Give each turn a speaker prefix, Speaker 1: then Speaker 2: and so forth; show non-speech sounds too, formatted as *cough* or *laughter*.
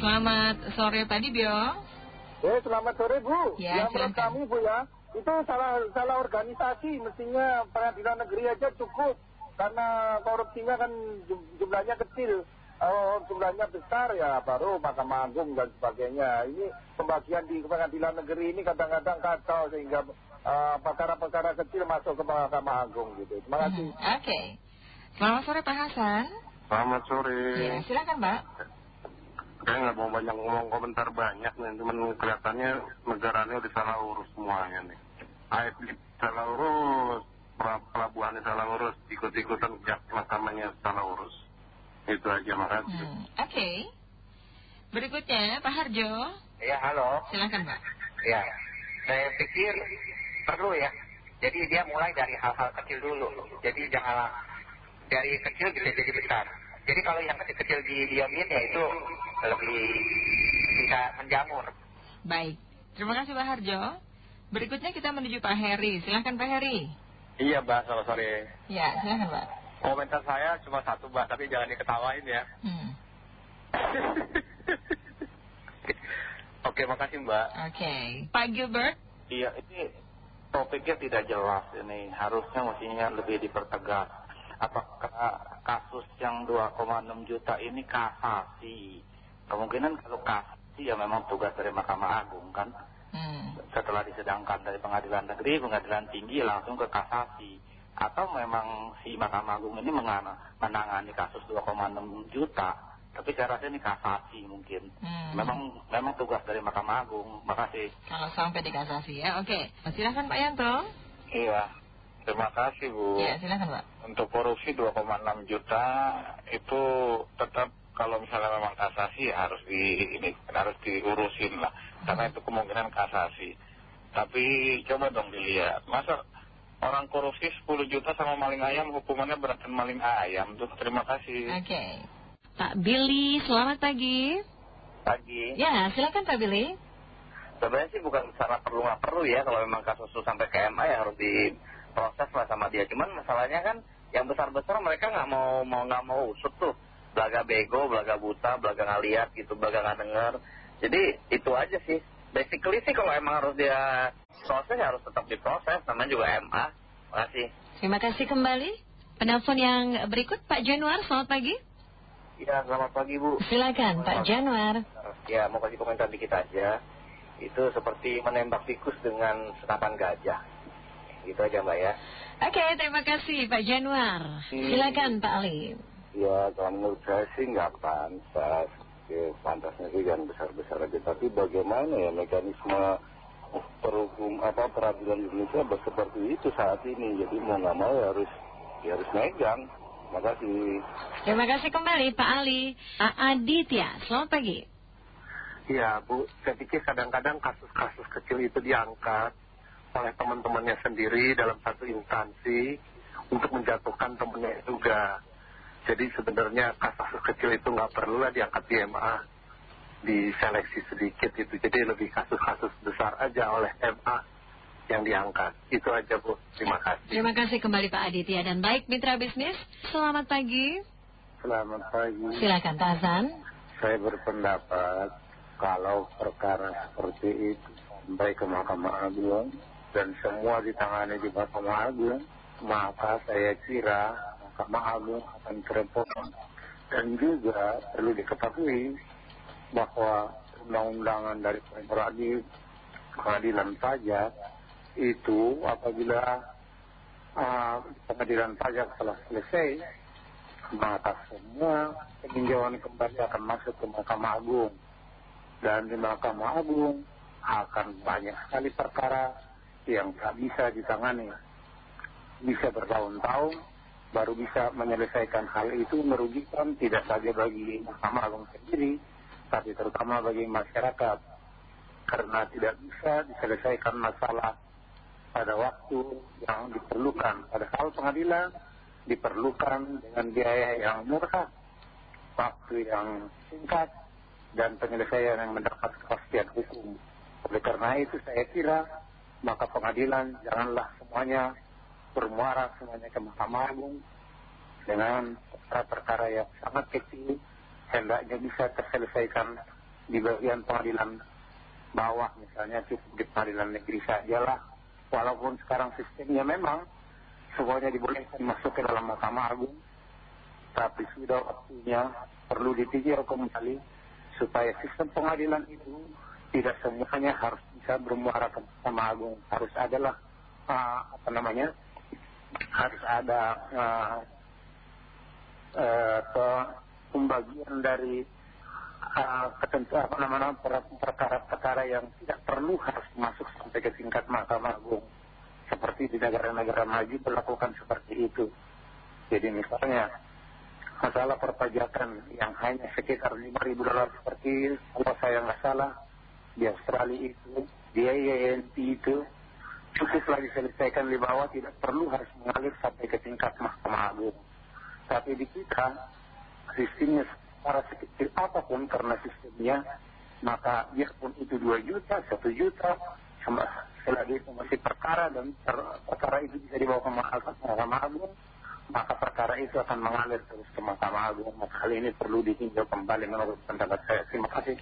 Speaker 1: selamat sore Pak Dibio.
Speaker 2: Eh, selamat sore Bu.
Speaker 1: Ya,
Speaker 2: menurut
Speaker 1: silakan.
Speaker 2: kami Bu ya, itu salah salah organisasi. Mestinya pengadilan negeri aja cukup. Karena korupsinya kan jum- jumlahnya kecil. Kalau jumlahnya besar ya baru Mahkamah Agung dan sebagainya. Ini pembagian di pengadilan negeri ini kadang-kadang kacau sehingga eh, perkara-perkara kecil masuk ke Mahkamah Agung gitu. Terima kasih.
Speaker 1: Mhm, Oke. Selamat sore Pak Hasan.
Speaker 3: Selamat sore.
Speaker 1: Ya, silakan Pak.
Speaker 3: Saya nggak mau banyak ngomong komentar banyak nih, cuman kelihatannya negaranya udah salah urus semuanya nih. AFD salah urus, pelabuhannya salah urus, ikut-ikutan jak mahkamahnya salah urus. Itu aja, makasih.
Speaker 1: Hmm, Oke. Berikutnya Pak Harjo.
Speaker 4: Ya, halo.
Speaker 1: Silakan Pak.
Speaker 4: Ya, saya pikir perlu ya. Jadi dia mulai dari hal-hal kecil dulu. Jadi jangan dari kecil bisa jadi besar. Jadi kalau yang kecil-kecil didiamin ya itu lebih bisa menjamur.
Speaker 1: Baik. Terima kasih Pak Harjo. Berikutnya kita menuju Pak Heri. Silakan Pak Heri.
Speaker 5: Iya, Mbak, selamat sore.
Speaker 1: Ya, silakan Pak.
Speaker 5: Komentar saya cuma satu, Mbak, tapi jangan diketawain ya.
Speaker 1: Hmm. *laughs*
Speaker 5: Oke, makasih, Mbak.
Speaker 1: Oke. Pak Gilbert.
Speaker 6: Iya, ini topiknya tidak jelas ini. Harusnya mestinya lebih dipertegas. Apakah kasus yang 2,6 juta ini kasasi? Kemungkinan kalau kasasi ya memang tugas dari Mahkamah Agung kan.
Speaker 1: Hmm.
Speaker 6: Setelah disedangkan dari pengadilan negeri, pengadilan tinggi langsung ke kasasi. Atau memang si Mahkamah Agung ini mengana- menangani kasus 2,6 juta. Tapi saya rasa ini kasasi mungkin.
Speaker 1: Hmm.
Speaker 6: Memang memang tugas dari Mahkamah Agung. Makasih.
Speaker 1: Kalau sampai dikasasi ya. Oke. Silakan Pak Yanto.
Speaker 3: Iya, terima kasih Bu.
Speaker 1: Ya, silakan Pak.
Speaker 3: Untuk korupsi 2,6 juta itu tetap kalau misalnya memang kasasi ya harus di ini harus diurusin lah karena itu kemungkinan kasasi. Tapi coba dong dilihat, masa orang korupsi 10 juta sama maling ayam hukumannya beratan maling ayam tuh. Terima kasih.
Speaker 1: Oke. Pak Billy, selamat pagi.
Speaker 4: Pagi.
Speaker 1: Ya, silakan Pak Billy.
Speaker 4: Sebenarnya sih bukan karena perlu nggak perlu ya kalau memang kasus itu sampai ke MA ya harus diproses lah sama dia. Cuman masalahnya kan yang besar-besar mereka nggak mau mau nggak mau usut tuh. Belaga bego, belaga buta, belaga nggak lihat gitu, belaga nggak dengar. Jadi itu aja sih. Basically sih kalau emang harus dia proses ya harus tetap diproses. Namanya juga MA. Makasih.
Speaker 1: Terima kasih kembali. Penelpon yang berikut Pak Januar, selamat pagi.
Speaker 4: Ya selamat pagi Bu.
Speaker 1: Silakan Pak Januar.
Speaker 4: Ya mau kasih komentar dikit aja. Itu seperti menembak tikus dengan senapan gajah. Gitu aja Mbak ya.
Speaker 1: Oke, terima kasih Pak Januar. Silakan Pak Ali.
Speaker 3: Ya, kalau menurut saya sih nggak pantas. Ya, pantasnya sih jangan besar-besar aja. Tapi bagaimana ya mekanisme perhukum apa peradilan Indonesia seperti itu saat ini. Jadi mau nggak mau ya harus ya harus megang. Makasih.
Speaker 1: Terima kasih kembali Pak Ali. Pak Aditya, selamat pagi.
Speaker 3: Iya Bu, saya pikir kadang-kadang kasus-kasus kecil itu diangkat oleh teman-temannya sendiri dalam satu instansi untuk menjatuhkan temannya juga. Jadi sebenarnya kasus kecil itu nggak perlu lah diangkat di MA, diseleksi sedikit itu. Jadi lebih kasus-kasus besar aja oleh MA yang diangkat. Itu aja Bu, terima kasih.
Speaker 1: Terima kasih kembali Pak Aditya dan baik mitra bisnis. Selamat pagi.
Speaker 3: Selamat pagi.
Speaker 1: Silakan Pak Hasan.
Speaker 3: Saya berpendapat kalau perkara seperti itu sampai ke Mahkamah Agung dan semua ditangani di Mahkamah Agung, maka saya kira Mahkamah Agung akan kerepotan. Dan juga perlu diketahui bahwa undang-undangan dari peradilan, pengadilan pajak itu apabila ah, pengadilan pajak telah selesai, maka semua peninjauan kembali akan masuk ke Mahkamah Agung dan di Mahkamah Agung akan banyak sekali perkara yang tak bisa ditangani. Bisa bertahun-tahun baru bisa menyelesaikan hal itu merugikan tidak saja bagi Mahkamah Agung sendiri, tapi terutama bagi masyarakat. Karena tidak bisa diselesaikan masalah pada waktu yang diperlukan. Padahal pengadilan diperlukan dengan biaya yang murah, waktu yang singkat, dan penyelesaian yang mendapat kepastian hukum. Oleh karena itu saya kira maka pengadilan janganlah semuanya bermuara semuanya ke Mahkamah Agung dengan perkara-perkara yang sangat kecil hendaknya bisa terselesaikan di bagian pengadilan bawah misalnya cukup di pengadilan negeri sajalah. Walaupun sekarang sistemnya memang semuanya dibolehkan masuk ke dalam Mahkamah Agung tapi sudah waktunya perlu ditinjau kembali supaya sistem pengadilan itu tidak semuanya harus bisa bermuara ke Mahkamah Agung. Harus adalah uh, apa namanya harus ada uh, uh, pembagian dari uh, ketentuan apa namanya perkara-perkara yang tidak perlu harus masuk sampai ke tingkat Mahkamah Agung. Seperti di negara-negara maju berlakukan seperti itu. Jadi misalnya masalah perpajakan yang hanya sekitar 5 ribu dolar seperti kalau saya nggak salah di Australia itu di AANT itu cukuplah diselesaikan di bawah tidak perlu harus mengalir sampai ke tingkat Mahkamah Agung. Tapi di kita sistemnya secara sekecil apa pun karena sistemnya maka biarpun itu 2 juta, 1 juta selagi itu masih perkara dan perkara itu bisa dibawa ke Mahkamah Agung maka perkara itu akan mengalir terus ke Mahkamah Agung. Maka hal ini perlu ditinjau kembali menurut pendapat saya. Terima kasih